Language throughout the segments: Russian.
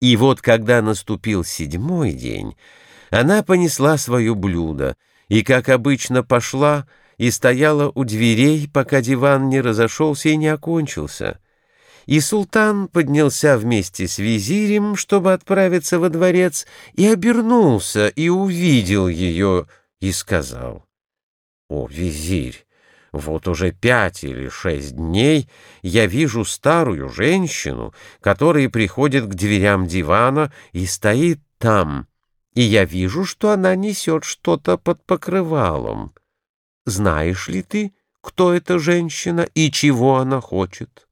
И вот когда наступил седьмой день, она понесла свое блюдо и, как обычно, пошла и стояла у дверей, пока диван не разошелся и не окончился. И султан поднялся вместе с визирем, чтобы отправиться во дворец, и обернулся, и увидел ее, и сказал, «О, визирь, вот уже пять или шесть дней я вижу старую женщину, которая приходит к дверям дивана и стоит там, и я вижу, что она несет что-то под покрывалом. Знаешь ли ты, кто эта женщина и чего она хочет?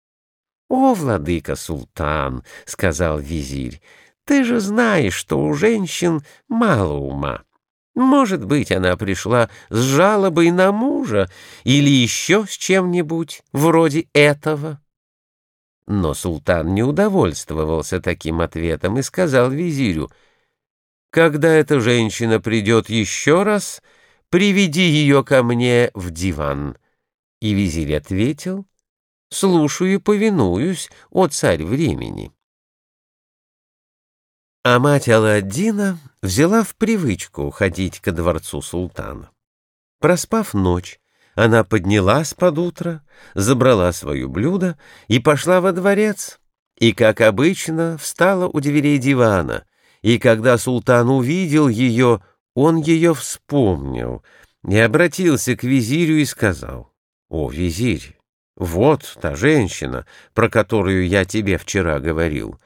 — О, владыка султан, — сказал визирь, — ты же знаешь, что у женщин мало ума. Может быть, она пришла с жалобой на мужа или еще с чем-нибудь вроде этого. Но султан не удовольствовался таким ответом и сказал визирю, «Когда эта женщина придет еще раз, приведи ее ко мне в диван». И визирь ответил, «Слушаю и повинуюсь, о царь времени». А мать Аладдина взяла в привычку ходить ко дворцу султана. Проспав ночь, она поднялась под утро, забрала свое блюдо и пошла во дворец, и, как обычно, встала у дверей дивана, и когда султан увидел ее, он ее вспомнил и обратился к визирю и сказал, «О, визирь, вот та женщина, про которую я тебе вчера говорил».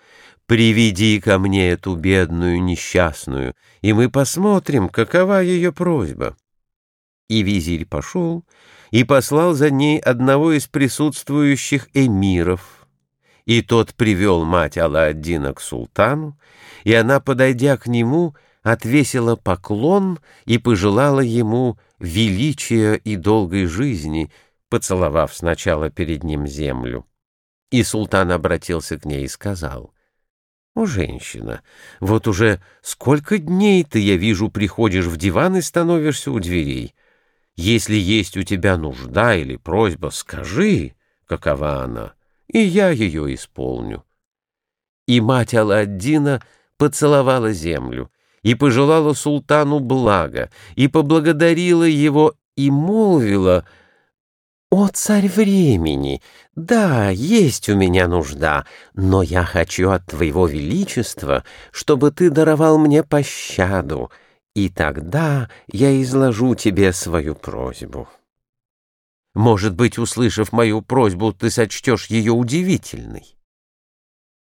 «Приведи ко мне эту бедную несчастную, и мы посмотрим, какова ее просьба». И визирь пошел и послал за ней одного из присутствующих эмиров. И тот привел мать Алла-Аддина к султану, и она, подойдя к нему, отвесила поклон и пожелала ему величия и долгой жизни, поцеловав сначала перед ним землю. И султан обратился к ней и сказал, «О, женщина, вот уже сколько дней ты, я вижу, приходишь в диван и становишься у дверей. Если есть у тебя нужда или просьба, скажи, какова она, и я ее исполню». И мать Аладдина поцеловала землю и пожелала султану блага, и поблагодарила его, и молвила — «О, царь времени! Да, есть у меня нужда, но я хочу от твоего величества, чтобы ты даровал мне пощаду, и тогда я изложу тебе свою просьбу». Может быть, услышав мою просьбу, ты сочтешь ее удивительной.